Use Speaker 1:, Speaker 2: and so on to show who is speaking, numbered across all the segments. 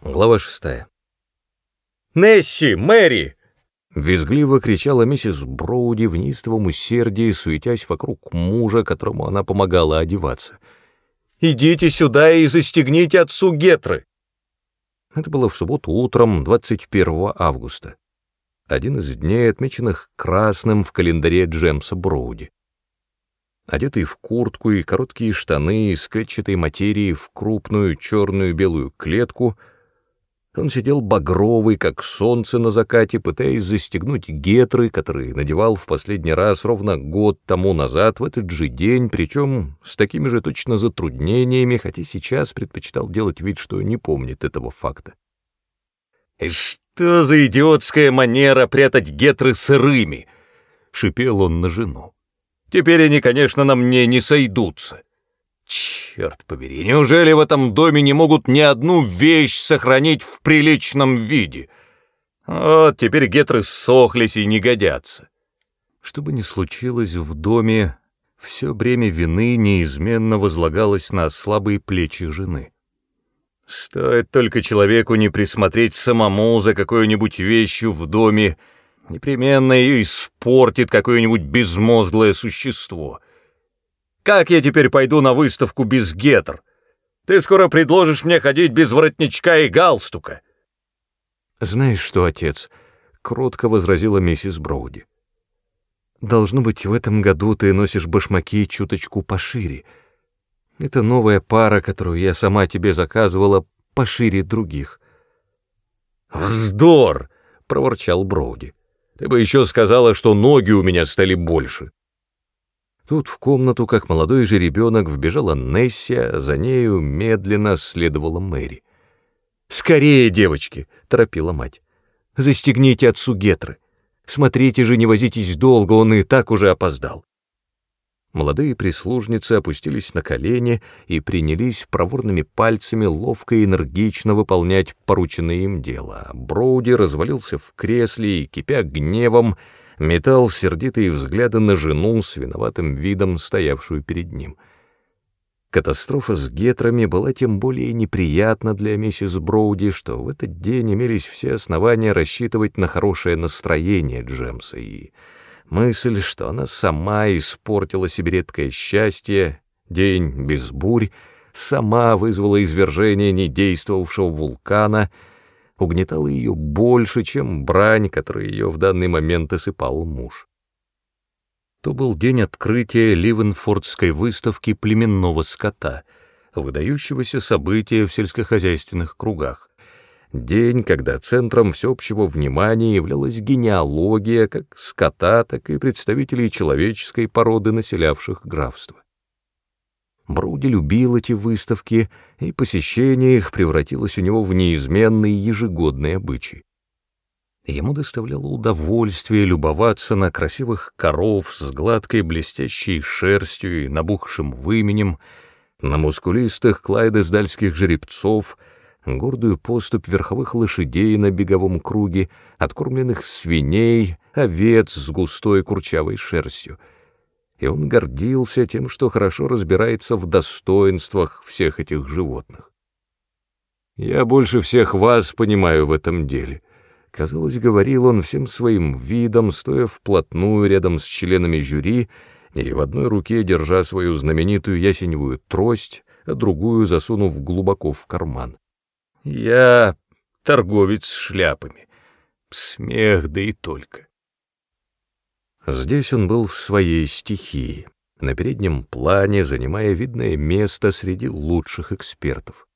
Speaker 1: Глава шестая.
Speaker 2: «Несси! Мэри!»
Speaker 1: Визгливо кричала миссис Броуди в неистовом усердии, суетясь вокруг мужа, которому она помогала одеваться.
Speaker 2: «Идите сюда и застегните отцу гетры!»
Speaker 1: Это было в субботу утром, 21 августа. Один из дней, отмеченных красным в календаре Джемса Броуди. Одетый в куртку и короткие штаны из клетчатой материи в крупную черную белую клетку — он сидел багровый, как солнце на закате, пытаясь застегнуть гетры, которые надевал в последний раз ровно год тому назад, в этот же день, причем с такими же точно затруднениями, хотя сейчас предпочитал делать вид, что не помнит этого факта.
Speaker 2: «И что за идиотская манера прятать гетры сырыми?» — шипел он на жену. «Теперь они, конечно, на мне не сойдутся. Черт побери, неужели в этом доме не могут ни одну вещь сохранить в приличном виде? Вот теперь гетры сохлись и не годятся.
Speaker 1: Что бы ни случилось в доме, все бремя вины неизменно возлагалось на слабые плечи жены.
Speaker 2: Стоит только человеку не присмотреть самому за какой-нибудь вещью в доме, непременно ее испортит какое-нибудь безмозглое существо — как я теперь пойду на выставку без гетр? Ты скоро предложишь мне ходить без воротничка и галстука.
Speaker 1: Знаешь что, отец, кротко возразила миссис Броуди. Должно быть, в этом году ты носишь башмаки чуточку пошире. Это новая пара, которую я сама тебе заказывала, пошире других.
Speaker 2: «Вздор!» — проворчал Броуди. «Ты бы еще сказала, что ноги у меня стали больше».
Speaker 1: Тут в комнату, как молодой же ребенок, вбежала Несси, а за нею медленно следовала Мэри.
Speaker 2: «Скорее, девочки!» — торопила мать. «Застегните отцу гетры. Смотрите же, не возитесь долго, он и так уже опоздал».
Speaker 1: Молодые прислужницы опустились на колени и принялись проворными пальцами ловко и энергично выполнять порученное им дело. Броуди развалился в кресле и, кипя гневом, метал сердитые взгляды на жену с виноватым видом, стоявшую перед ним. Катастрофа с гетрами была тем более неприятна для миссис Броуди, что в этот день имелись все основания рассчитывать на хорошее настроение Джемса, и мысль, что она сама испортила себе редкое счастье, день без бурь, сама вызвала извержение недействовавшего вулкана — угнетала ее больше, чем брань, которой ее в данный момент осыпал муж. То был день открытия Ливенфордской выставки племенного скота, выдающегося события в сельскохозяйственных кругах. День, когда центром всеобщего внимания являлась генеалогия как скота, так и представителей человеческой породы, населявших графство. Броуди любил эти выставки, и посещение их превратилось у него в неизменный ежегодный обычай. Ему доставляло удовольствие любоваться на красивых коров с гладкой блестящей шерстью и набухшим выменем, на мускулистых клайдесдальских жеребцов, гордую поступь верховых лошадей на беговом круге, откормленных свиней, овец с густой курчавой шерстью — и он гордился тем, что хорошо разбирается в достоинствах всех этих животных. «Я больше всех вас понимаю в этом деле», — казалось, говорил он всем своим видом, стоя вплотную рядом с членами жюри и в одной руке держа свою знаменитую ясеневую трость, а другую засунув глубоко в карман. «Я торговец шляпами. Смех, да и только». Здесь он был в своей стихии, на переднем плане, занимая видное место среди лучших экспертов.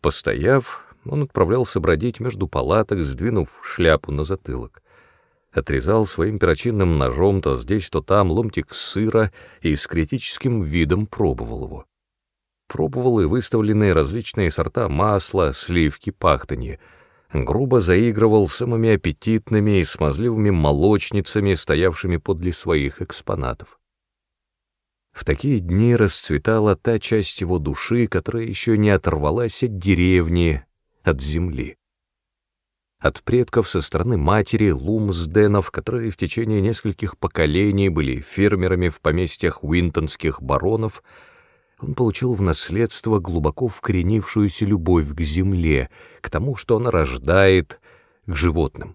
Speaker 1: Постояв, он отправлялся бродить между палаток, сдвинув шляпу на затылок. Отрезал своим перочинным ножом то здесь, то там ломтик сыра и с критическим видом пробовал его. Пробовал и выставленные различные сорта масла, сливки, пахтанье — грубо заигрывал самыми аппетитными и смазливыми молочницами, стоявшими подле своих экспонатов. В такие дни расцветала та часть его души, которая еще не оторвалась от деревни, от земли. От предков со стороны матери Лумсденов, которые в течение нескольких поколений были фермерами в поместьях уинтонских баронов, он получил в наследство глубоко вкоренившуюся любовь к земле, к тому, что она рождает, к животным.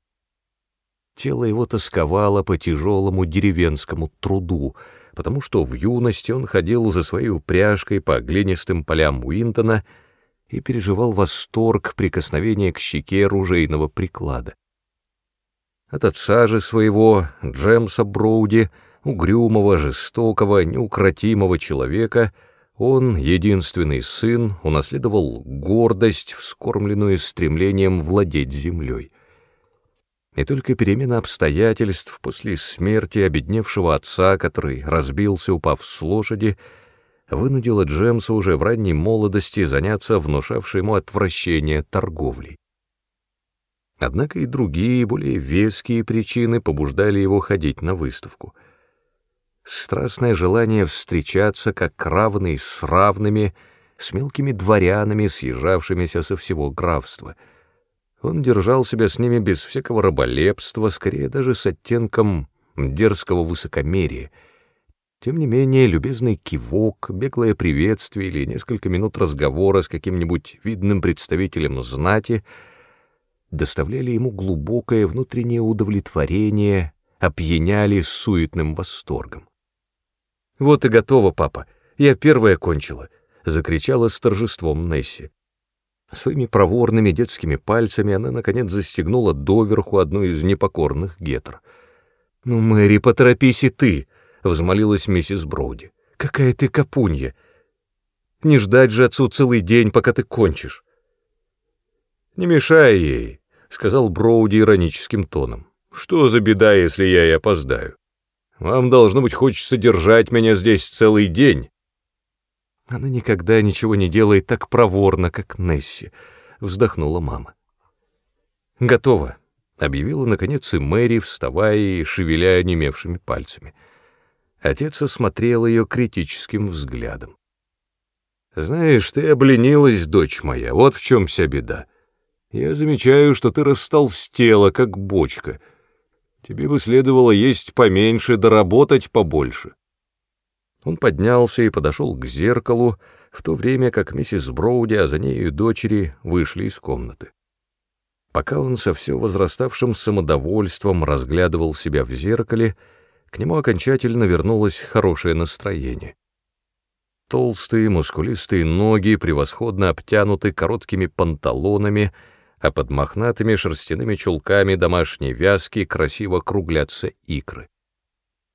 Speaker 1: Тело его тосковало по тяжелому деревенскому труду, потому что в юности он ходил за своей упряжкой по глинистым полям Уинтона и переживал восторг прикосновения к щеке ружейного приклада. От отца же своего, Джемса Броуди, угрюмого, жестокого, неукротимого человека, он, единственный сын, унаследовал гордость, вскормленную стремлением владеть землей. И только перемена обстоятельств после смерти обедневшего отца, который разбился, упав с лошади, вынудила Джемса уже в ранней молодости заняться внушавшей ему отвращение торговлей. Однако и другие, более веские причины побуждали его ходить на выставку. Страстное желание встречаться как равный с равными, с мелкими дворянами, съезжавшимися со всего графства. Он держал себя с ними без всякого раболепства, скорее даже с оттенком дерзкого высокомерия. Тем не менее, любезный кивок, беглое приветствие или несколько минут разговора с каким-нибудь видным представителем знати — доставляли ему глубокое внутреннее удовлетворение, опьяняли суетным восторгом. «Вот и готово, папа, я первая кончила», — закричала с торжеством Несси. Своими проворными детскими пальцами она, наконец, застегнула доверху одну из непокорных гетр. «Ну, Мэри, поторопись и ты!» — взмолилась миссис Броуди. «Какая ты капунья! Не ждать же отцу целый день, пока ты кончишь!» «Не мешай ей!» сказал Броуди ироническим тоном. «Что за беда, если я и опоздаю? Вам, должно быть, хочется держать меня здесь целый день». «Она никогда ничего не делает так проворно, как Несси», — вздохнула мама. «Готово», — объявила, наконец, и Мэри, вставая и шевеля онемевшими пальцами. Отец осмотрел ее критическим взглядом. «Знаешь, ты обленилась, дочь моя, вот в чем вся беда. Я замечаю, что ты растолстела, как бочка. Тебе бы следовало есть поменьше, доработать побольше. Он поднялся и подошел к зеркалу, в то время как миссис Броуди, а за нею дочери, вышли из комнаты. Пока он со все возраставшим самодовольством разглядывал себя в зеркале, к нему окончательно вернулось хорошее настроение. Толстые, мускулистые ноги, превосходно обтянуты короткими панталонами — а под мохнатыми шерстяными чулками домашней вязки красиво круглятся икры.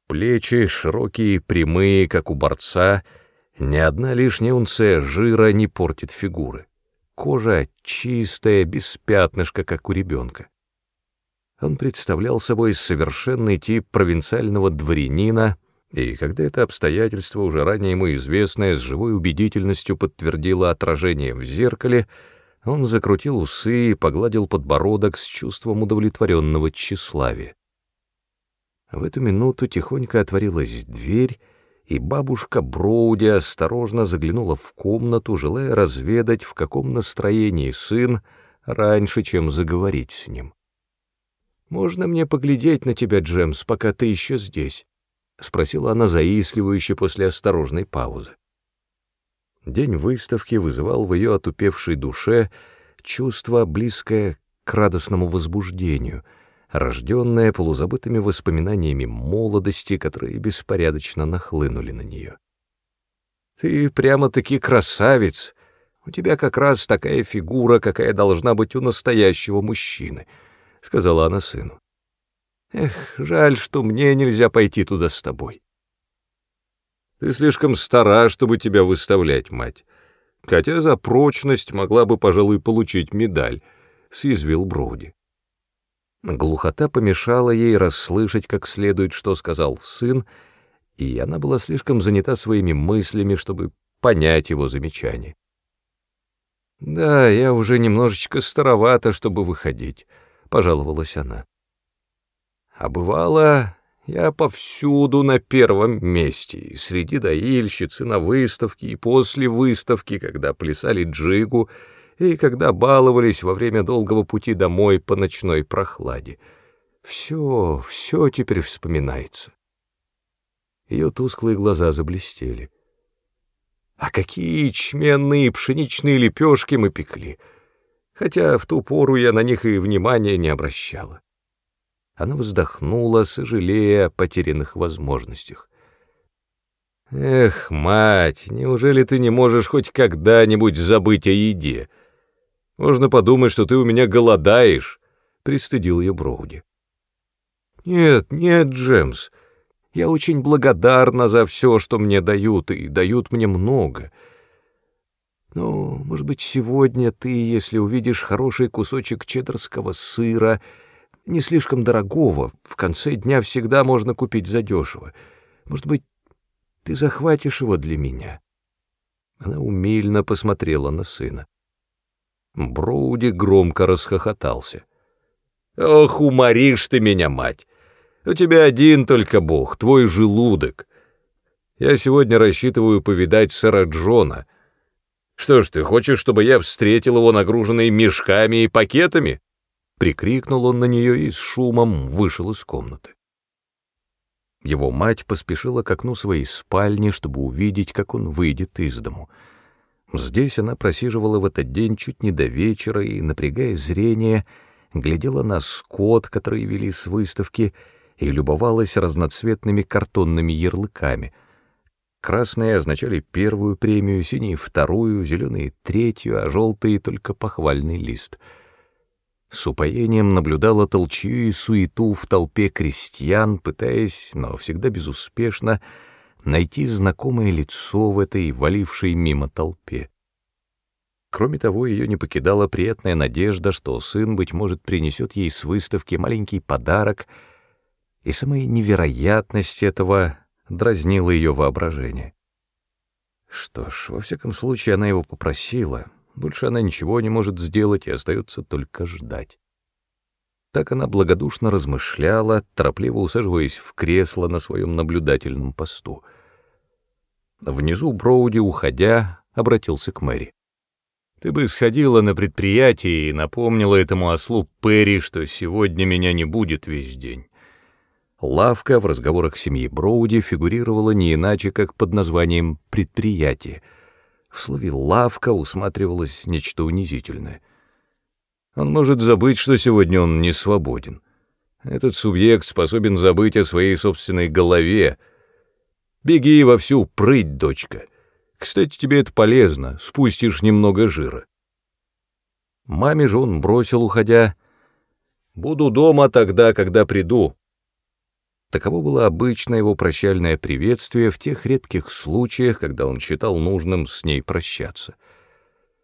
Speaker 1: Плечи широкие прямые, как у борца, ни одна лишняя унция жира не портит фигуры. Кожа чистая, без пятнышка, как у ребенка. Он представлял собой совершенный тип провинциального дворянина, и когда это обстоятельство, уже ранее ему известное, с живой убедительностью подтвердило отражение в зеркале — он закрутил усы и погладил подбородок с чувством удовлетворенного тщеславия. В эту минуту тихонько отворилась дверь, и бабушка Броуди осторожно заглянула в комнату, желая разведать, в каком настроении сын, раньше, чем заговорить с ним. «Можно мне поглядеть на тебя, Джемс, пока ты еще здесь?» — спросила она заискивающе после осторожной паузы. День выставки вызывал в ее отупевшей душе чувство, близкое к радостному возбуждению, рожденное полузабытыми воспоминаниями молодости, которые беспорядочно нахлынули на нее. «Ты прямо-таки красавец! У тебя как раз такая фигура, какая должна быть у настоящего мужчины», — сказала она сыну. «Эх, жаль, что мне нельзя пойти туда с тобой». Ты слишком стара, чтобы тебя выставлять, мать. Хотя за прочность могла бы, пожалуй, получить медаль, — съязвил Броуди. Глухота помешала ей расслышать как следует, что сказал сын, и она была слишком занята своими мыслями, чтобы понять его замечание. «Да, я уже немножечко старовата, чтобы выходить», — пожаловалась она. А бывало, я повсюду на первом месте, и среди доильщиц, и на выставке, и после выставки, когда плясали джигу, и когда баловались во время долгого пути домой по ночной прохладе. Все, все теперь вспоминается. Ее тусклые глаза заблестели. А какие ячменные и пшеничные лепешки мы пекли! Хотя в ту пору я на них и внимания не обращала. Она вздохнула, сожалея о потерянных возможностях. «Эх, мать, неужели ты не можешь хоть когда-нибудь забыть о еде? Можно подумать, что ты у меня голодаешь», — пристыдил ее Броуди. «Нет, нет, Джемс, я очень благодарна за все, что мне дают, и дают мне много. Но, может быть, сегодня ты, если увидишь хороший кусочек чеддерского сыра, не слишком дорогого, в конце дня всегда можно купить задешево, может быть, ты захватишь его для меня?» Она умильно посмотрела на сына. Броуди громко расхохотался. «Ох, уморишь ты меня, мать! У тебя один только Бог, твой желудок. Я сегодня рассчитываю повидать сэра Джона. Что ж, ты хочешь, чтобы я встретил его нагруженный мешками и пакетами?» Прикрикнул он на нее и с шумом вышел из комнаты. Его мать поспешила к окну своей спальни, чтобы увидеть, как он выйдет из дому. Здесь она просиживала в этот день чуть не до вечера и, напрягая зрение, глядела на скот, который вели с выставки, и любовалась разноцветными картонными ярлыками. Красные означали первую премию, синие — вторую, зеленые — третью, а желтые — только похвальный лист. С упоением наблюдала толчью и суету в толпе крестьян, пытаясь, но всегда безуспешно, найти знакомое лицо в этой валившей мимо толпе. Кроме того, ее не покидала приятная надежда, что сын, быть может, принесет ей с выставки маленький подарок — и самая невероятность этого дразнила ее воображение. Что ж, во всяком случае, она его попросила, больше она ничего не может сделать, и остается только ждать. Так она благодушно размышляла, торопливо усаживаясь в кресло на своем наблюдательном посту. Внизу Броуди, уходя, обратился к Мэри. «Ты бы сходила на предприятие и напомнила этому ослу Перри, что сегодня меня не будет весь день. Лавка в разговорах семьи Броуди фигурировала не иначе, как под названием «предприятие». В слове «лавка» усматривалось нечто унизительное. Он может забыть, что сегодня он не свободен. Этот субъект способен забыть о своей собственной голове. Беги во всю прыть, дочка. Кстати, тебе это полезно, спустишь немного жира. Маме же он бросил, уходя. «Буду дома тогда, когда приду». Таково было обычное его прощальное приветствие в тех редких случаях, когда он считал нужным с ней прощаться.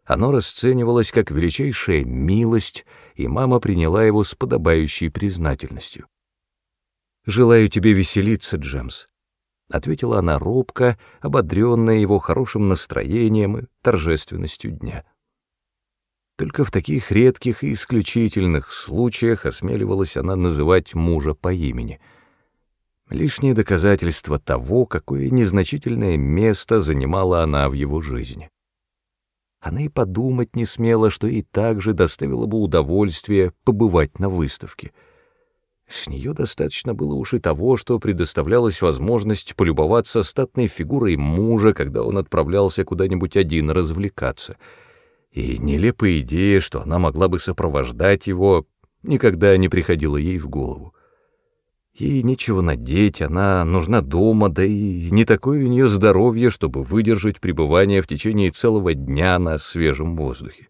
Speaker 1: Оно расценивалось как величайшая милость, и мама приняла его с подобающей признательностью. «Желаю тебе веселиться, Джемс», — ответила она робко, ободренная его хорошим настроением и торжественностью дня. Только в таких редких и исключительных случаях осмеливалась она называть мужа по имени — лишнее доказательство того, какое незначительное место занимала она в его жизни. Она и подумать не смела, что ей также доставило бы удовольствие побывать на выставке. С нее достаточно было уж и того, что предоставлялась возможность полюбоваться статной фигурой мужа, когда он отправлялся куда-нибудь один развлекаться. И нелепая идея, что она могла бы сопровождать его, никогда не приходила ей в голову. Ей нечего надеть, она нужна дома, да и не такое у нее здоровье, чтобы выдержать пребывание в течение целого дня на свежем воздухе.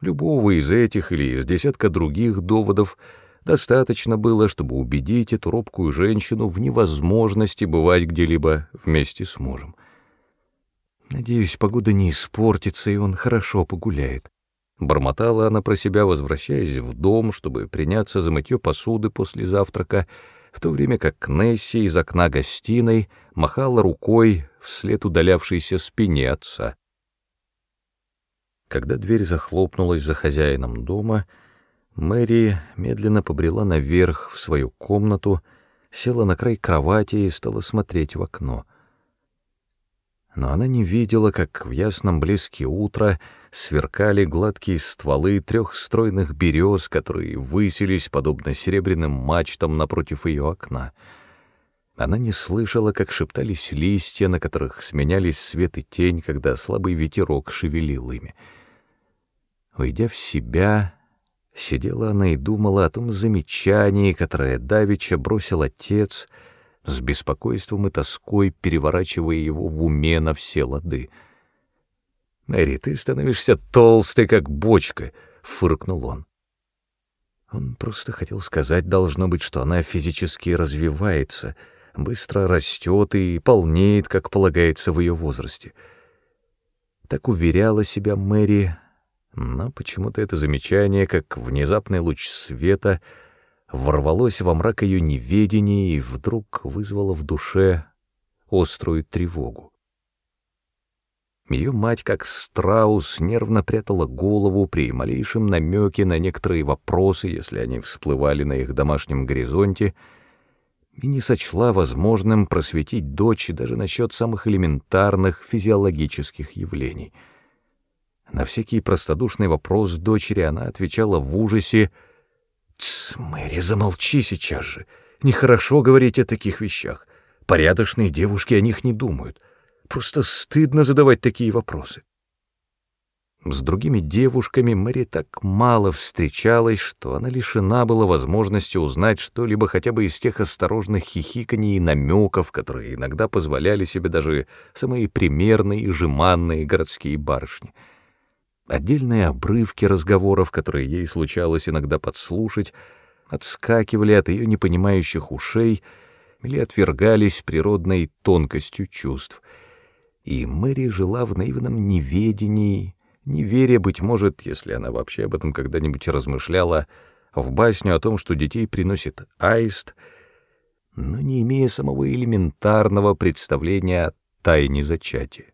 Speaker 1: Любого из этих или из десятка других доводов достаточно было, чтобы убедить эту робкую женщину в невозможности бывать где-либо вместе с мужем. Надеюсь, погода не испортится, и он хорошо погуляет. Бормотала она про себя, возвращаясь в дом, чтобы приняться за мытье посуды после завтрака, в то время как Несси из окна гостиной махала рукой вслед удалявшейся спине отца. Когда дверь захлопнулась за хозяином дома, Мэри медленно побрела наверх в свою комнату, села на край кровати и стала смотреть в окно — но она не видела, как в ясном блеске утра сверкали гладкие стволы трех стройных берез, которые высились, подобно серебряным мачтам, напротив ее окна. Она не слышала, как шептались листья, на которых сменялись свет и тень, когда слабый ветерок шевелил ими. Уйдя в себя, сидела она и думала о том замечании, которое Давича бросил отец, с беспокойством и тоской переворачивая его в уме на все лады. «Мэри, ты становишься толстой, как бочка», — фыркнул он. Он просто хотел сказать, должно быть, что она физически развивается — быстро растет и полнеет, как полагается в ее возрасте. Так уверяла себя Мэри, но почему-то это замечание, как внезапный луч света, ворвалось во мрак ее неведения и вдруг вызвало в душе острую тревогу. Ее мать, как страус, нервно прятала голову при малейшем намеке на некоторые вопросы, если они всплывали на их домашнем горизонте — и не сочла возможным просветить дочь даже насчет самых элементарных физиологических явлений. На всякий простодушный вопрос дочери она отвечала в ужасе «Тсс, Мэри, замолчи сейчас же. Нехорошо говорить о таких вещах. Порядочные девушки о них не думают. Просто стыдно задавать такие вопросы». С другими девушками Мэри так мало встречалась, что она лишена была возможности узнать что-либо хотя бы из тех осторожных хихиканий и намеков, которые иногда позволяли себе даже самые примерные и жеманные городские барышни. Отдельные обрывки разговоров, которые ей случалось иногда подслушать, отскакивали от ее непонимающих ушей или отвергались природной тонкостью чувств. И Мэри жила в наивном неведении, не веря, быть может, если она вообще об этом когда-нибудь размышляла, в басню о том, что детей приносит аист, но не имея самого элементарного представления о тайне зачатия.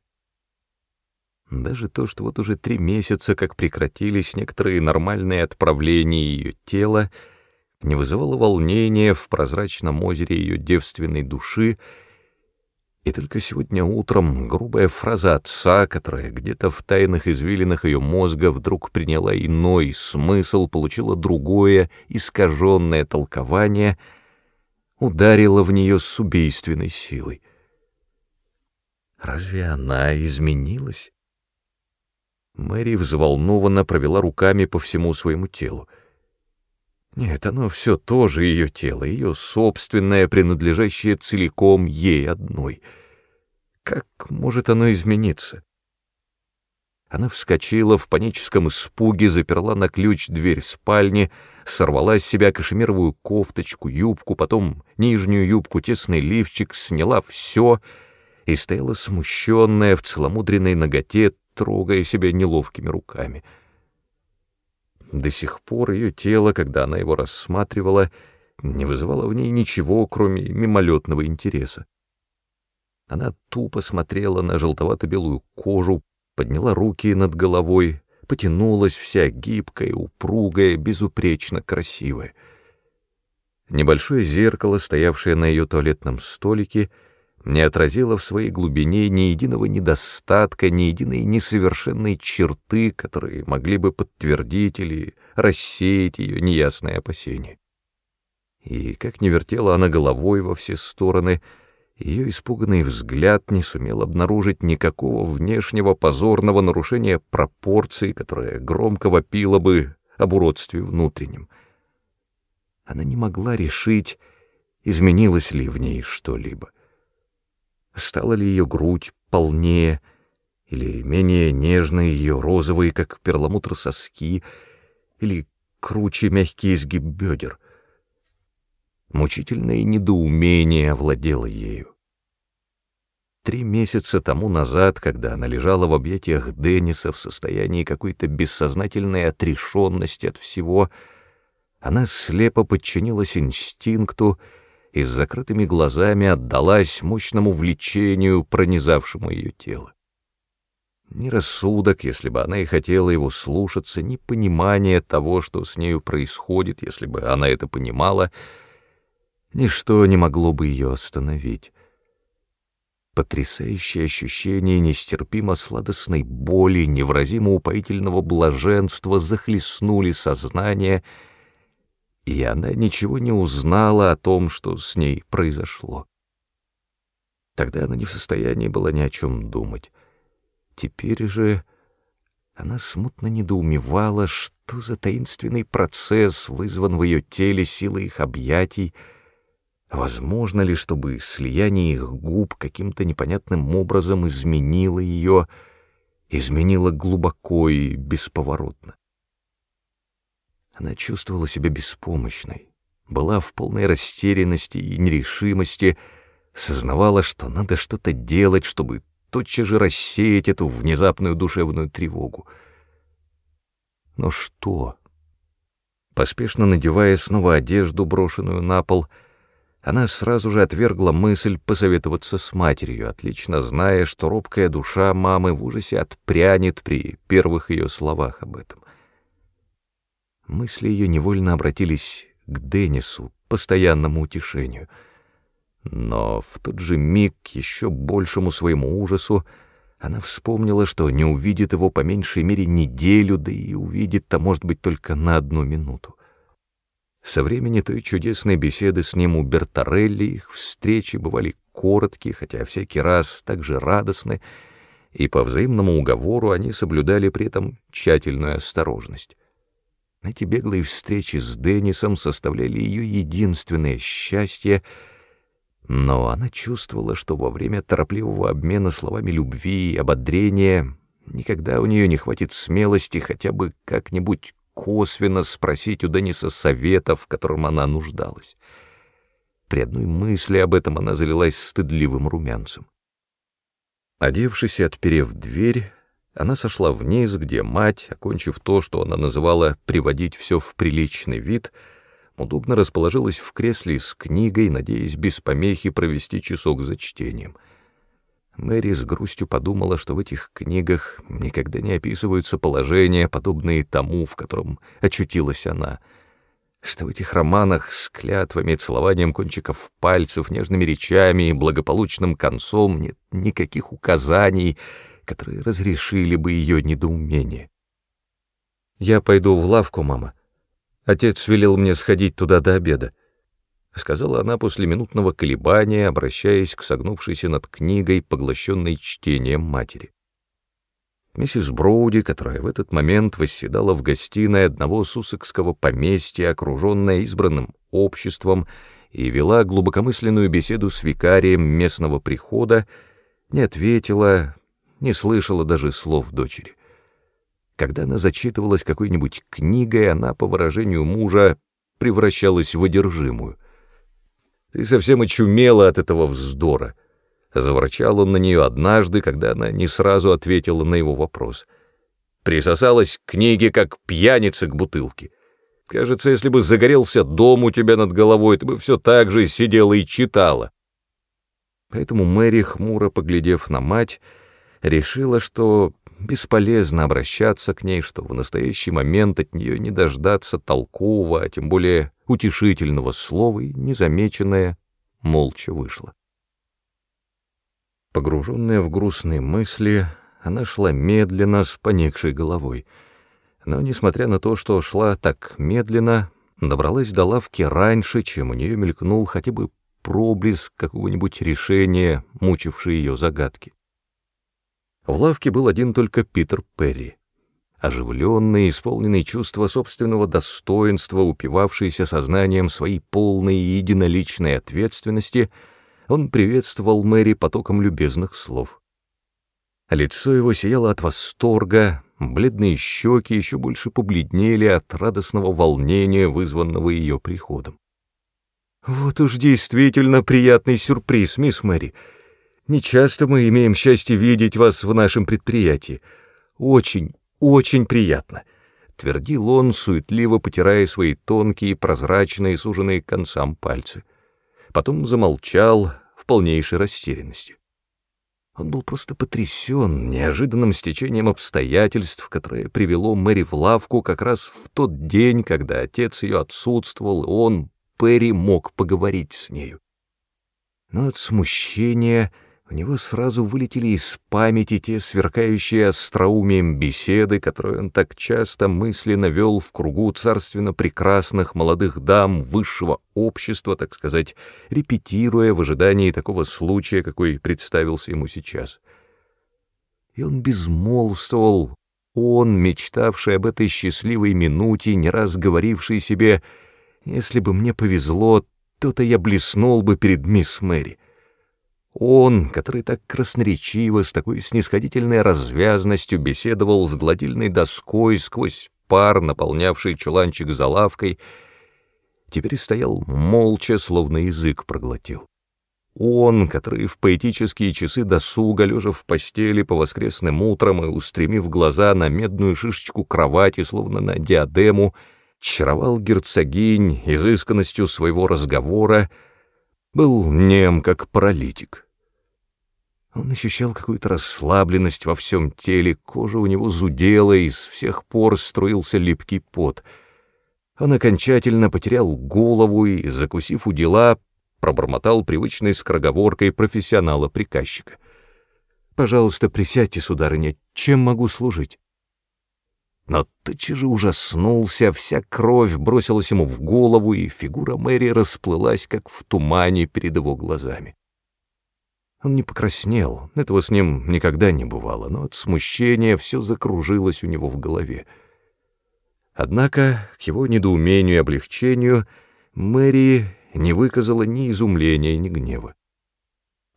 Speaker 1: Даже то, что вот уже три месяца, как прекратились некоторые нормальные отправления ее тела, не вызывало волнения в прозрачном озере ее девственной души, и только сегодня утром грубая фраза отца, которая где-то в тайных извилинах ее мозга вдруг приняла иной смысл, получила другое, искаженное толкование, ударила в нее с убийственной силой. Разве она изменилась? Мэри взволнованно провела руками по всему своему телу. Нет, оно все тоже ее тело, ее собственное, принадлежащее целиком ей одной. Как может оно измениться? Она вскочила в паническом испуге, заперла на ключ дверь спальни, сорвала с себя кашемировую кофточку, юбку, потом нижнюю юбку, тесный лифчик, сняла все и стояла смущенная в целомудренной ноготе, трогая себя неловкими руками — до сих пор ее тело, когда она его рассматривала, не вызывало в ней ничего, кроме мимолетного интереса. Она тупо смотрела на желтовато-белую кожу, подняла руки над головой, потянулась вся гибкая, упругая, безупречно красивая. Небольшое зеркало, стоявшее на ее туалетном столике, — не отразила в своей глубине ни единого недостатка, ни единой несовершенной черты, которые могли бы подтвердить или рассеять ее неясные опасения. И как не вертела она головой во все стороны, ее испуганный взгляд не сумел обнаружить никакого внешнего позорного нарушения пропорций, которое громко вопило бы об уродстве внутреннем. Она не могла решить, изменилось ли в ней что-либо. Стала ли ее грудь полнее или менее нежной ее розовые, как перламутр соски, или круче мягкий изгиб бедер? Мучительное недоумение овладело ею. Три месяца тому назад, когда она лежала в объятиях Денниса в состоянии какой-то бессознательной отрешенности от всего, она слепо подчинилась инстинкту и с закрытыми глазами отдалась мощному влечению, пронизавшему ее тело. Ни рассудок, если бы она и хотела его слушаться, ни понимание того, что с нею происходит, если бы она это понимала, ничто не могло бы ее остановить. Потрясающее ощущение нестерпимо сладостной боли, невразимо упоительного блаженства захлестнули сознание — и она ничего не узнала о том, что с ней произошло. Тогда она не в состоянии была ни о чем думать. Теперь же она смутно недоумевала, что за таинственный процесс вызван в ее теле силой их объятий, возможно ли, чтобы слияние их губ каким-то непонятным образом изменило ее, изменило глубоко и бесповоротно. Она чувствовала себя беспомощной, была в полной растерянности и нерешимости, сознавала, что надо что-то делать, чтобы тотчас же рассеять эту внезапную душевную тревогу. Но что? Поспешно надевая снова одежду, брошенную на пол, она сразу же отвергла мысль посоветоваться с матерью, отлично зная, что робкая душа мамы в ужасе отпрянет при первых ее словах об этом. Мысли ее невольно обратились к Деннису, постоянному утешению. Но в тот же миг, еще большему своему ужасу, она вспомнила, что не увидит его по меньшей мере неделю, да и увидит-то, может быть, только на одну минуту. Со времени той чудесной беседы с ним у Бертарелли их встречи бывали короткие, хотя всякий раз так же радостны, и по взаимному уговору они соблюдали при этом тщательную осторожность. Эти беглые встречи с Деннисом составляли ее единственное счастье, но она чувствовала, что во время торопливого обмена словами любви и ободрения никогда у нее не хватит смелости хотя бы как-нибудь косвенно спросить у Денниса совета, в котором она нуждалась. При одной мысли об этом она залилась стыдливым румянцем. Одевшись и отперев дверь, она сошла вниз, где мать, окончив то, что она называла «приводить все в приличный вид», удобно расположилась в кресле с книгой, надеясь без помехи провести часок за чтением. Мэри с грустью подумала, что в этих книгах никогда не описываются положения, подобные тому, в котором очутилась она, что в этих романах с клятвами, целованием кончиков пальцев, нежными речами и благополучным концом нет никаких указаний — которые разрешили бы ее недоумение. «Я пойду в лавку, мама. Отец велел мне сходить туда до обеда», — сказала она после минутного колебания, обращаясь к согнувшейся над книгой, поглощенной чтением матери. Миссис Броуди, которая в этот момент восседала в гостиной одного сусекского поместья, окруженная избранным обществом, и вела глубокомысленную беседу с викарием местного прихода, не ответила, не слышала даже слов дочери. Когда она зачитывалась какой-нибудь книгой, она, по выражению мужа, превращалась в одержимую. «Ты совсем очумела от этого вздора», — заворчал он на нее однажды, когда она не сразу ответила на его вопрос. «Присосалась к книге, как пьяница к бутылке. Кажется, если бы загорелся дом у тебя над головой, ты бы все так же сидела и читала». Поэтому Мэри, хмуро поглядев на мать, решила, что бесполезно обращаться к ней, что в настоящий момент от нее не дождаться толкового, а тем более утешительного слова, и незамеченная молча вышла. Погруженная в грустные мысли, она шла медленно, с поникшей головой. Но, несмотря на то, что шла так медленно, добралась до лавки раньше, чем у нее мелькнул хотя бы проблеск какого-нибудь решения, мучившей ее загадки. В лавке был один только Питер Перри. Оживленный, исполненный чувства собственного достоинства, упивавшийся сознанием своей полной и единоличной ответственности, он приветствовал Мэри потоком любезных слов. Лицо его сияло от восторга, бледные щеки еще больше побледнели от радостного волнения, вызванного ее приходом. «Вот уж действительно приятный сюрприз, мисс Мэри», Нечасто мы имеем счастье видеть вас в нашем предприятии. Очень, очень приятно», — твердил он, суетливо потирая свои тонкие, прозрачные, суженные к концам пальцы. Потом замолчал в полнейшей растерянности. Он был просто потрясен неожиданным стечением обстоятельств, которое привело Мэри в лавку как раз в тот день, когда отец ее отсутствовал, и он, Перри, мог поговорить с нею. Но от смущения у него сразу вылетели из памяти те сверкающие остроумием беседы, которые он так часто мысленно вел в кругу царственно прекрасных молодых дам высшего общества, так сказать, репетируя в ожидании такого случая, какой представился ему сейчас. И он безмолвствовал, он, мечтавший об этой счастливой минуте, не раз говоривший себе «Если бы мне повезло, то-то я блеснул бы перед мисс Мэри». Он, который так красноречиво, с такой снисходительной развязностью беседовал с гладильной доской сквозь пар, наполнявший чуланчик за лавкой, теперь стоял молча, словно язык проглотил. Он, который в поэтические часы досуга, лежа в постели по воскресным утрам и устремив глаза на медную шишечку кровати, словно на диадему, чаровал герцогинь изысканностью своего разговора, был нем, как паралитик. Он ощущал какую-то расслабленность во всем теле, кожа у него зудела, из всех пор струился липкий пот. Он окончательно потерял голову и, закусив у дела, пробормотал привычной скороговоркой профессионала-приказчика. «Пожалуйста, присядьте, сударыня, чем могу служить?» Но тотчас же ужаснулся, вся кровь бросилась ему в голову, и фигура Мэри расплылась, как в тумане перед его глазами. Он не покраснел, этого с ним никогда не бывало, но от смущения все закружилось у него в голове. Однако, к его недоумению и облегчению, Мэри не выказала ни изумления, ни гнева.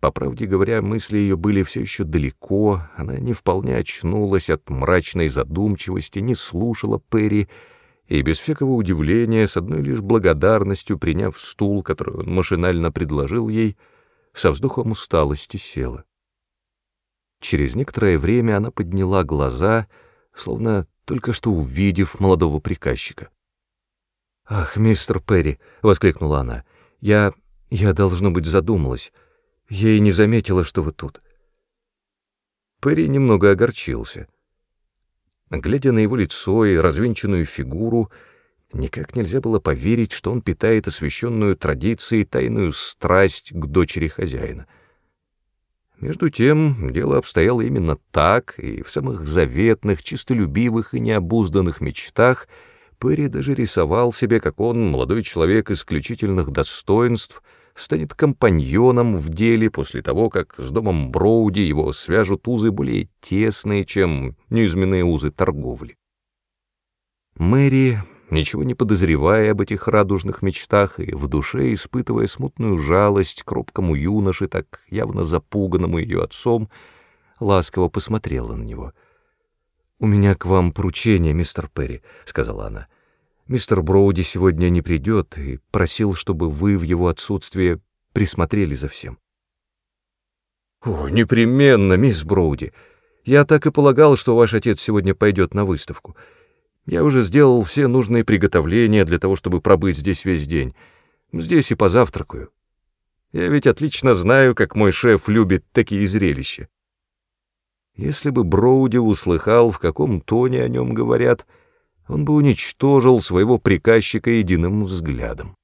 Speaker 1: По правде говоря, мысли ее были все еще далеко, она не вполне очнулась от мрачной задумчивости, не слушала Перри, и без всякого удивления, с одной лишь благодарностью приняв стул, который он машинально предложил ей, — со вздохом усталости села. Через некоторое время она подняла глаза, словно только что увидев молодого приказчика. «Ах, мистер Перри!» — воскликнула она. «Я... я, должно быть, задумалась. Я и не заметила, что вы тут». Перри немного огорчился. Глядя на его лицо и развинченную фигуру, Никак нельзя было поверить, что он питает освященную традицией тайную страсть к дочери хозяина. Между тем, дело обстояло именно так, и в самых заветных, чистолюбивых и необузданных мечтах Перри даже рисовал себе, как он, молодой человек исключительных достоинств, станет компаньоном в деле после того, как с домом Броуди его свяжут узы более тесные, чем неизменные узы торговли. Мэри ничего не подозревая об этих радужных мечтах и в душе испытывая смутную жалость к робкому юноше, так явно запуганному ее отцом, ласково посмотрела на него. «У меня к вам поручение, мистер Перри», — сказала она. «Мистер Броуди сегодня не придет и просил, чтобы вы в его отсутствие присмотрели за всем». «О, непременно, мисс Броуди. Я так и полагал, что ваш отец сегодня пойдет на выставку». Я уже сделал все нужные приготовления для того, чтобы пробыть здесь весь день. Здесь и позавтракаю. Я ведь отлично знаю, как мой шеф любит такие зрелища. Если бы Броуди услыхал, в каком тоне о нем говорят, он бы уничтожил своего приказчика единым взглядом.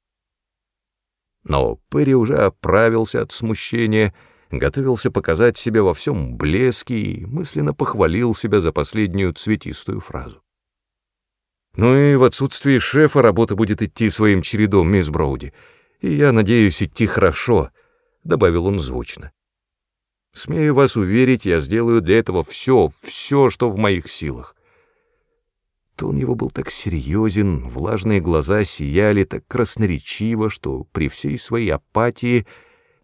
Speaker 1: Но Перри уже оправился от смущения, готовился показать себя во всем блеске и мысленно похвалил себя за последнюю цветистую фразу. Ну и в отсутствии шефа работа будет идти своим чередом, мисс Броуди. И я надеюсь идти хорошо, — добавил он звучно. Смею вас уверить, я сделаю для этого все, все, что в моих силах. Тон его был так серьезен, влажные глаза сияли так красноречиво, что при всей своей апатии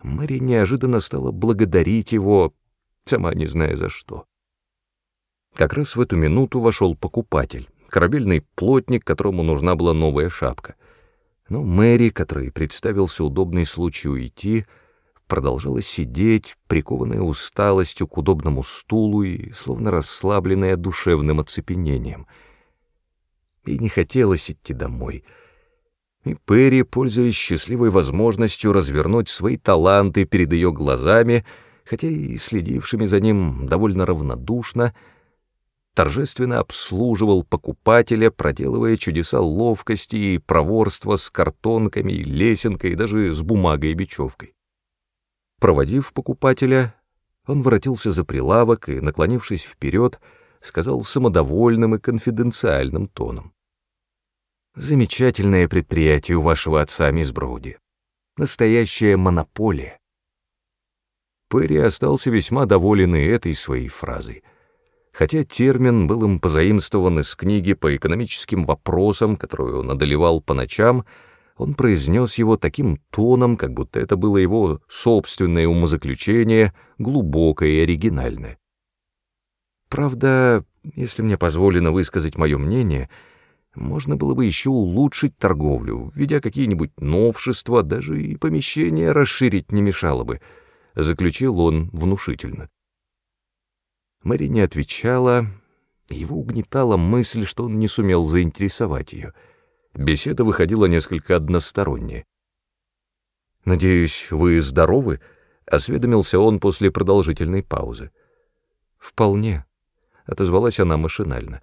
Speaker 1: Мэри неожиданно стала благодарить его, сама не зная за что. Как раз в эту минуту вошел покупатель корабельный плотник, которому нужна была новая шапка. Но Мэри, который представился удобный случай уйти, продолжала сидеть, прикованная усталостью к удобному стулу и словно расслабленная душевным оцепенением. И не хотелось идти домой. И Перри, пользуясь счастливой возможностью развернуть свои таланты перед ее глазами, хотя и следившими за ним довольно равнодушно, торжественно обслуживал покупателя, проделывая чудеса ловкости и проворства с картонками, лесенкой и даже с бумагой и бечевкой. Проводив покупателя, Он воротился за прилавок и, наклонившись вперед, сказал самодовольным и конфиденциальным тоном. «Замечательное предприятие у вашего отца, мисс Броуди. Настоящая монополия». Перри остался весьма доволен и этой своей фразой. Хотя термин был им позаимствован из книги по экономическим вопросам, которую он одолевал по ночам, он произнес его таким тоном, как будто это было его собственное умозаключение, глубокое и оригинальное. Правда, если мне позволено высказать мое мнение, можно было бы еще улучшить торговлю, введя какие-нибудь новшества, даже и помещение расширить не мешало бы, — заключил он внушительно. Мэри не отвечала, его угнетала мысль, что он не сумел заинтересовать ее — Беседа выходила несколько односторонне. «Надеюсь, вы здоровы?» — осведомился он после продолжительной паузы. «Вполне», — отозвалась она машинально.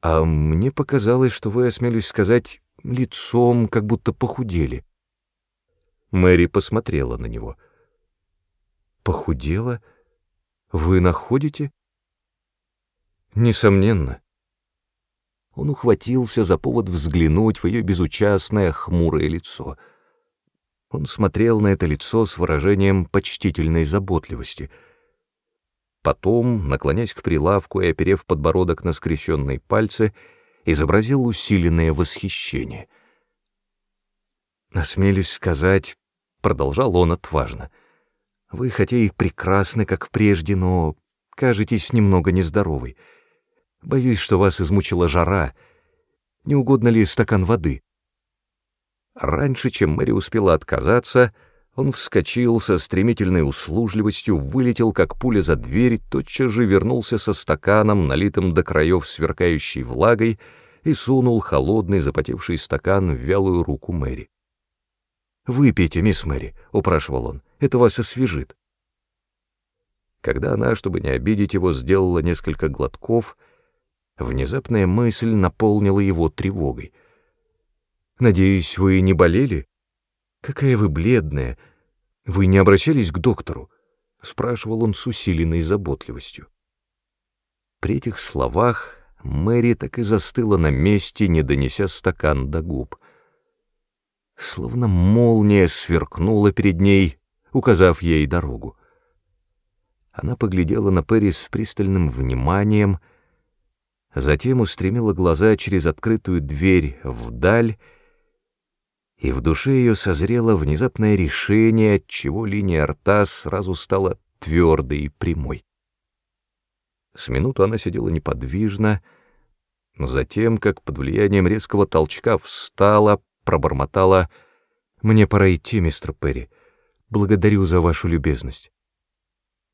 Speaker 1: «А мне показалось, что вы, осмелюсь сказать, лицом как будто похудели». Мэри посмотрела на него. «Похудела? Вы находите?» «Несомненно. Он ухватился за повод взглянуть в ее безучастное, хмурое лицо. Он смотрел на это лицо с выражением почтительной заботливости. Потом, наклонясь к прилавку и оперев подбородок на скрещенные пальцы, изобразил усиленное восхищение. «Осмелюсь сказать», — продолжал он отважно, — «вы хотя и прекрасны, как прежде, но кажетесь немного нездоровой». Боюсь, что вас измучила жара. Не угодно ли стакан воды?» Раньше, чем Мэри успела отказаться, он вскочил со стремительной услужливостью, вылетел как пуля за дверь, тотчас же вернулся со стаканом, налитым до краев сверкающей влагой, и сунул холодный запотевший стакан в вялую руку Мэри. «Выпейте, мисс Мэри», — упрашивал он, — «это вас освежит». Когда она, чтобы не обидеть его, сделала несколько глотков, Внезапная мысль наполнила его тревогой. «Надеюсь, вы не болели? Какая вы бледная! Вы не обращались к доктору?» — спрашивал он с усиленной заботливостью. При этих словах Мэри так и застыла на месте, не донеся стакан до губ. Словно молния сверкнула перед ней, указав ей дорогу. Она поглядела на Перри с пристальным вниманием — затем устремила глаза через открытую дверь вдаль, и в душе ее созрело внезапное решение, от чего линия рта сразу стала твердой и прямой. С минуту она сидела неподвижно, но затем, как под влиянием резкого толчка, встала, пробормотала «Мне пора идти, мистер Перри. Благодарю за вашу любезность».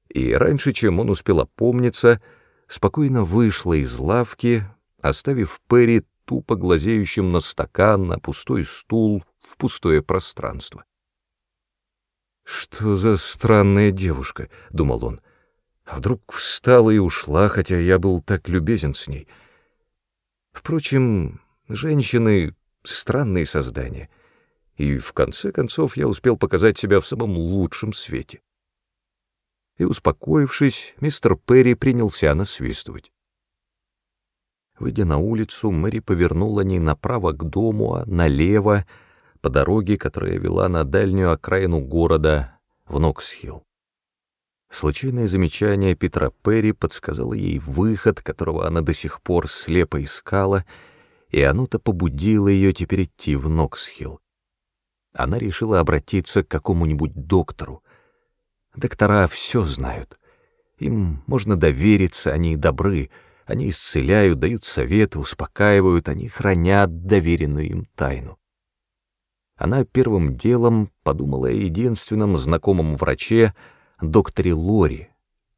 Speaker 1: И раньше, чем он успел опомниться, — спокойно вышла из лавки, оставив Перри тупо глазеющим на стакан, на пустой стул, в пустое пространство. «Что за странная девушка?» — думал он. «А вдруг встала и ушла, хотя я был так любезен с ней. Впрочем, женщины — странные создания, и в конце концов я успел показать себя в самом лучшем свете» и, успокоившись, мистер Перри принялся насвистывать. Выйдя на улицу, Мэри повернула не направо к дому, а налево, по дороге, которая вела на дальнюю окраину города, в Ноксхилл. Случайное замечание Петра Перри подсказало ей выход, которого она до сих пор слепо искала, и оно-то побудило ее теперь идти в Ноксхилл. Она решила обратиться к какому-нибудь доктору, Доктора все знают. Им можно довериться, они добры, они исцеляют, дают советы, успокаивают, они хранят доверенную им тайну. Она первым делом подумала о единственном знакомом враче, докторе Лори,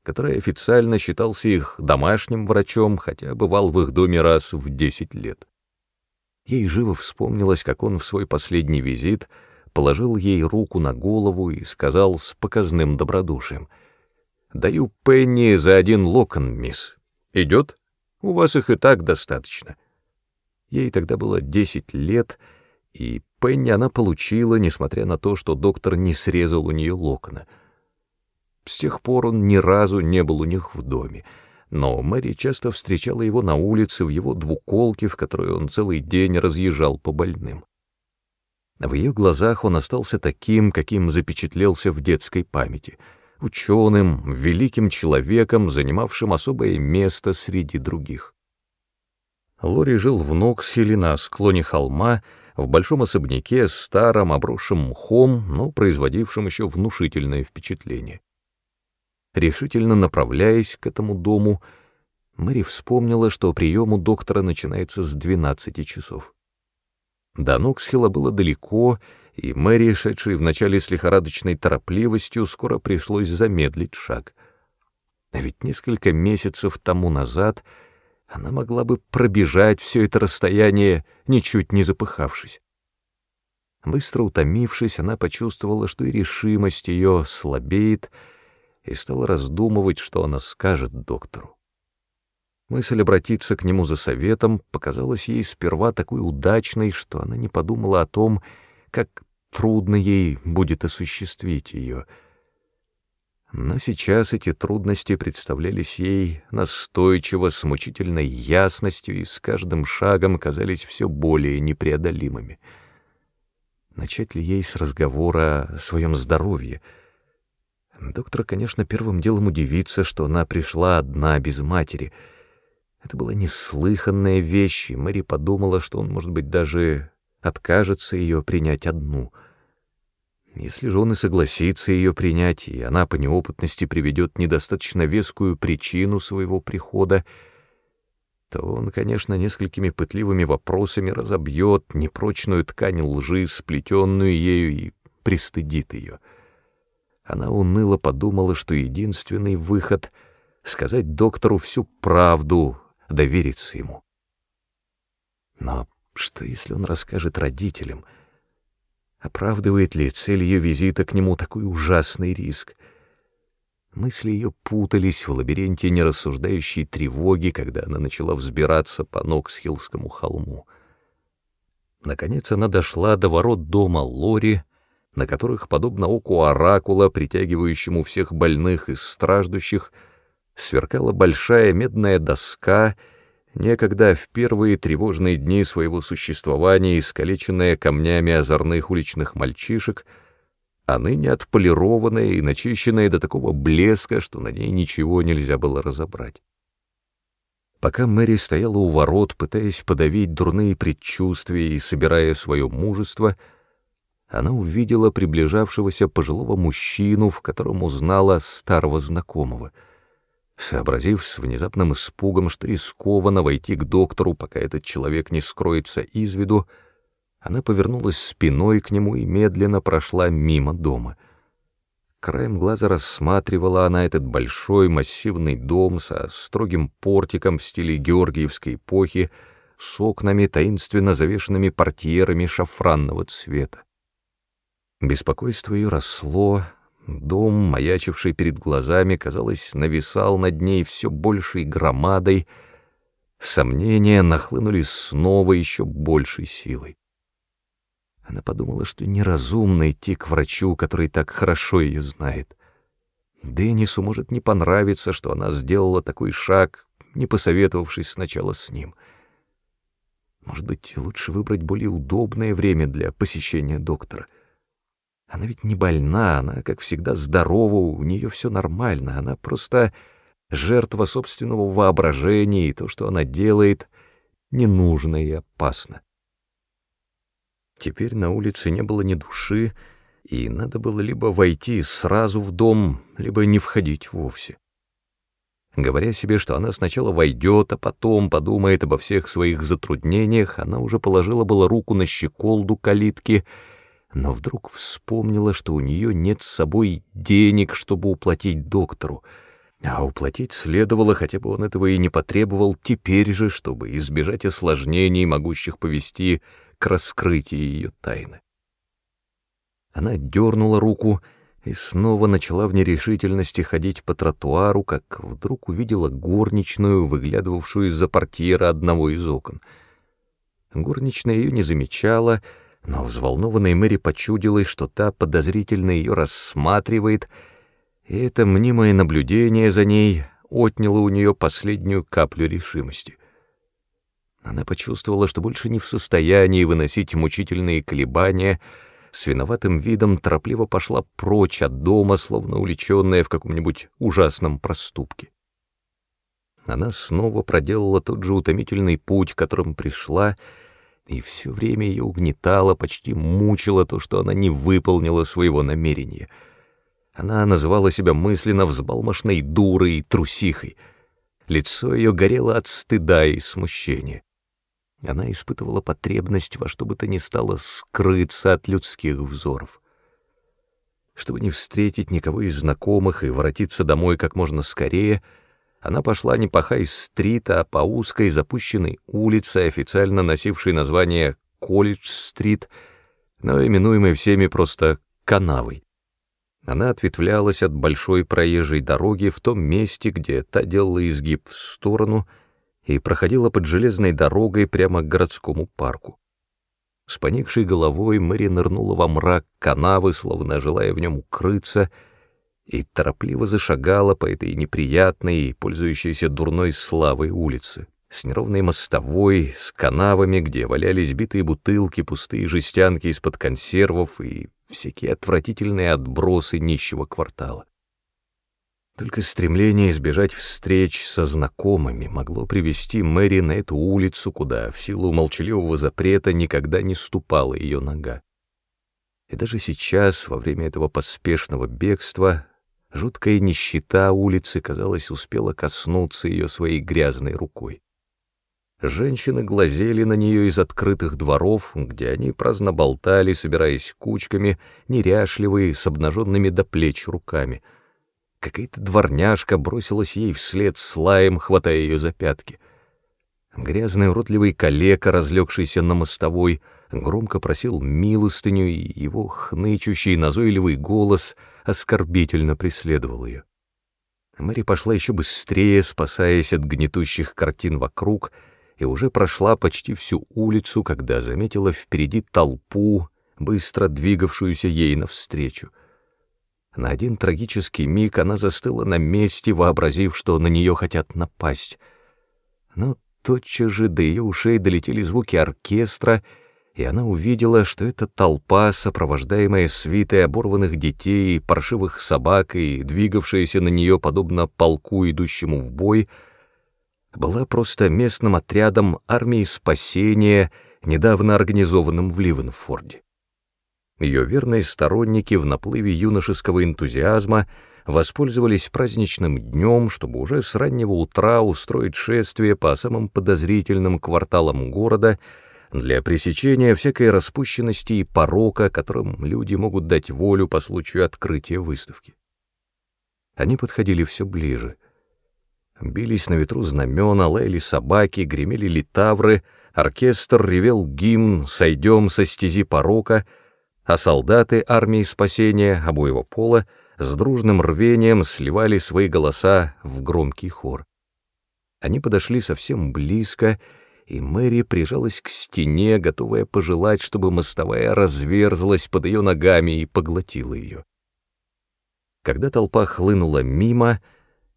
Speaker 1: который официально считался их домашним врачом, хотя бывал в их доме раз в десять лет. Ей живо вспомнилось, как он в свой последний визит — положил ей руку на голову и сказал с показным добродушием. «Даю пенни за один локон, мисс. Идет? У вас их и так достаточно». Ей тогда было десять лет, и пенни она получила, несмотря на то, что доктор не срезал у нее локона. С тех пор он ни разу не был у них в доме, но Мэри часто встречала его на улице в его двуколке, в которой он целый день разъезжал по больным. В ее глазах он остался таким, каким запечатлелся в детской памяти — ученым, великим человеком, занимавшим особое место среди других. Лори жил в Ноксхилле на склоне холма, в большом особняке, старом, обросшем мхом, но производившем еще внушительное впечатление. Решительно направляясь к этому дому, Мэри вспомнила, что прием у доктора начинается с 12 часов. До Ноксхилла было далеко, и Мэри, шедшей вначале с лихорадочной торопливостью, скоро пришлось замедлить шаг. А ведь несколько месяцев тому назад она могла бы пробежать все это расстояние, ничуть не запыхавшись. Быстро утомившись, она почувствовала, что и решимость ее слабеет, и стала раздумывать, что она скажет доктору. Мысль обратиться к нему за советом показалась ей сперва такой удачной, что она не подумала о том, как трудно ей будет осуществить ее. Но сейчас эти трудности представлялись ей настойчиво, с мучительной ясностью и с каждым шагом казались все более непреодолимыми. Начать ли ей с разговора о своем здоровье? Доктор, конечно, первым делом удивится, что она пришла одна, без матери. Это была неслыханная вещь, и Мэри подумала, что он, может быть, даже откажется ее принять одну — если же он и согласится ее принять, и она по неопытности приведет недостаточно вескую причину своего прихода, то он, конечно, несколькими пытливыми вопросами разобьет непрочную ткань лжи, сплетенную ею, и пристыдит ее. Она уныло подумала, что единственный выход — сказать доктору всю правду, довериться ему. Но что, если он расскажет родителям — Оправдывает ли цель ее визита к нему такой ужасный риск? Мысли ее путались в лабиринте нерассуждающей тревоги, когда она начала взбираться по Ноксхиллскому холму. Наконец она дошла до ворот дома Лори, на которых, подобно оку оракула, притягивающему всех больных и страждущих, сверкала большая медная доска — некогда в первые тревожные дни своего существования искалеченная камнями озорных уличных мальчишек, а ныне отполированная и начищенная до такого блеска, что на ней ничего нельзя было разобрать. Пока Мэри стояла у ворот, пытаясь подавить дурные предчувствия и собирая свое мужество, она увидела приближавшегося пожилого мужчину, в котором узнала старого знакомого — Сообразив с внезапным испугом, что рискованно войти к доктору, пока этот человек не скроется из виду, она повернулась спиной к нему и медленно прошла мимо дома. Краем глаза рассматривала она этот большой массивный дом со строгим портиком в стиле георгиевской эпохи, с окнами, таинственно завешенными портьерами шафранного цвета. Беспокойство ее росло, Дом, маячивший перед глазами, казалось, нависал над ней все большей громадой. Сомнения нахлынули снова еще большей силой. Она подумала, что неразумно идти к врачу, который так хорошо ее знает. Деннису может не понравиться, что она сделала такой шаг, не посоветовавшись сначала с ним. Может быть, лучше выбрать более удобное время для посещения доктора — она ведь не больна, она, как всегда, здорова, у нее все нормально, она просто жертва собственного воображения, и то, что она делает, ненужно и опасно. Теперь на улице не было ни души, и надо было либо войти сразу в дом, либо не входить вовсе. Говоря себе, что она сначала войдет, а потом подумает обо всех своих затруднениях, она уже положила было руку на щеколду калитки — но вдруг вспомнила, что у нее нет с собой денег, чтобы уплатить доктору, а уплатить следовало, хотя бы он этого и не потребовал, теперь же, чтобы избежать осложнений, могущих повести к раскрытию ее тайны. Она дернула руку и снова начала в нерешительности ходить по тротуару, как вдруг увидела горничную, выглядывавшую из-за портьера одного из окон. Горничная ее не замечала, — но взволнованной Мэри почудилось, что та подозрительно ее рассматривает, И это мнимое наблюдение за ней отняло у нее последнюю каплю решимости. Она почувствовала, что больше не в состоянии выносить мучительные колебания, с виноватым видом торопливо пошла прочь от дома, словно увлеченная в каком-нибудь ужасном проступке. Она снова проделала тот же утомительный путь, которым пришла, и все время ее угнетало, почти мучило то, что она не выполнила своего намерения. Она называла себя мысленно взбалмошной дурой и трусихой. Лицо ее горело от стыда и смущения. Она испытывала потребность во что бы то ни стало скрыться от людских взоров. Чтобы не встретить никого из знакомых и воротиться домой как можно скорее, она пошла не по Хай-стрит, а по узкой запущенной улице, официально носившей название Колледж-стрит, но именуемой всеми просто канавой. Она ответвлялась от большой проезжей дороги в том месте, где та делала изгиб в сторону — и проходила под железной дорогой прямо к городскому парку. С поникшей головой Мэри нырнула во мрак канавы, словно желая в нем укрыться, и торопливо зашагала по этой неприятной и пользующейся дурной славой улице, с неровной мостовой, с канавами, где валялись битые бутылки, пустые жестянки из-под консервов и всякие отвратительные отбросы нищего квартала. Только стремление избежать встреч со знакомыми могло привести Мэри на эту улицу, куда в силу молчаливого запрета никогда не ступала ее нога. И даже сейчас, во время этого поспешного бегства, жуткая нищета улицы, казалось, успела коснуться ее своей грязной рукой. Женщины глазели на нее из открытых дворов, где они праздно болтали, собираясь кучками, неряшливые, с обнаженными до плеч руками — Какая-то дворняжка бросилась ей вслед с лаем, хватая ее за пятки. Грязный уродливый калека, разлегшийся на мостовой, громко просил милостыню, и его хнычущий назойливый голос оскорбительно преследовал ее. Мэри пошла еще быстрее, спасаясь от гнетущих картин вокруг, и уже прошла почти всю улицу, когда заметила впереди толпу, быстро двигавшуюся ей навстречу — на один трагический миг она застыла на месте, вообразив, что на нее хотят напасть. Но тотчас же до ее ушей долетели звуки оркестра, и она увидела, что эта толпа, сопровождаемая свитой оборванных детей, паршивых собак и двигавшаяся на нее подобно полку, идущему в бой, была просто местным отрядом армии спасения, недавно организованным в Ливенфорде. Ее верные сторонники в наплыве юношеского энтузиазма воспользовались праздничным днем, чтобы уже с раннего утра устроить шествие по самым подозрительным кварталам города для пресечения всякой распущенности и порока, которым люди могут дать волю по случаю открытия выставки. Они подходили все ближе. Бились на ветру знамена, лаяли собаки, гремели литавры, оркестр ревел гимн «Сойдем со стези порока», а солдаты армии спасения обоего пола с дружным рвением сливали свои голоса в громкий хор. Они подошли совсем близко, и Мэри прижалась к стене, готовая пожелать, чтобы мостовая разверзлась под ее ногами и поглотила ее. Когда толпа хлынула мимо,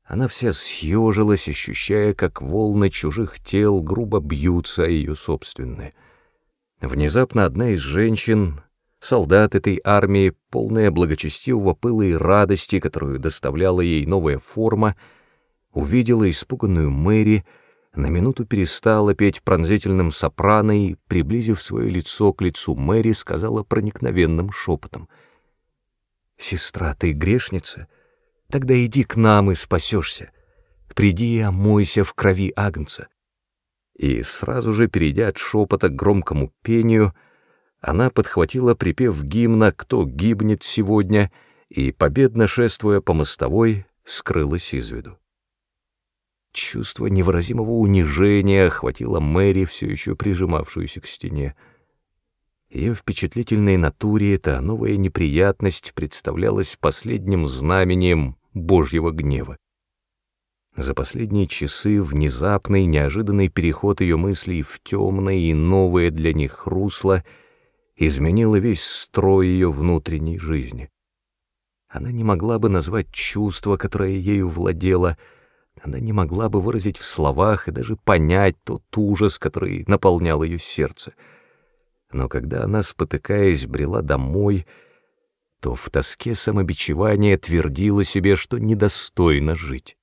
Speaker 1: она вся съежилась, ощущая, как волны чужих тел грубо бьются о ее собственные. Внезапно одна из женщин, солдат этой армии, полная благочестивого пыла и радости, которую доставляла ей новая форма, увидела испуганную Мэри, на минуту перестала петь пронзительным сопрано и, приблизив свое лицо к лицу Мэри, сказала проникновенным шепотом. «Сестра, ты грешница? Тогда иди к нам и спасешься. Приди и омойся в крови Агнца». И сразу же, перейдя от шепота к громкому пению, — она подхватила припев гимна «Кто гибнет сегодня» и, победно шествуя по мостовой, скрылась из виду. Чувство невыразимого унижения охватило Мэри, все еще прижимавшуюся к стене. Ее впечатлительной натуре эта новая неприятность представлялась последним знамением Божьего гнева. За последние часы внезапный, неожиданный переход ее мыслей в темное и новое для них русло — изменила весь строй ее внутренней жизни. Она не могла бы назвать чувство, которое ею владело, она не могла бы выразить в словах и даже понять тот ужас, который наполнял ее сердце. Но когда она, спотыкаясь, брела домой, то в тоске самобичевания твердила себе, что недостойно жить.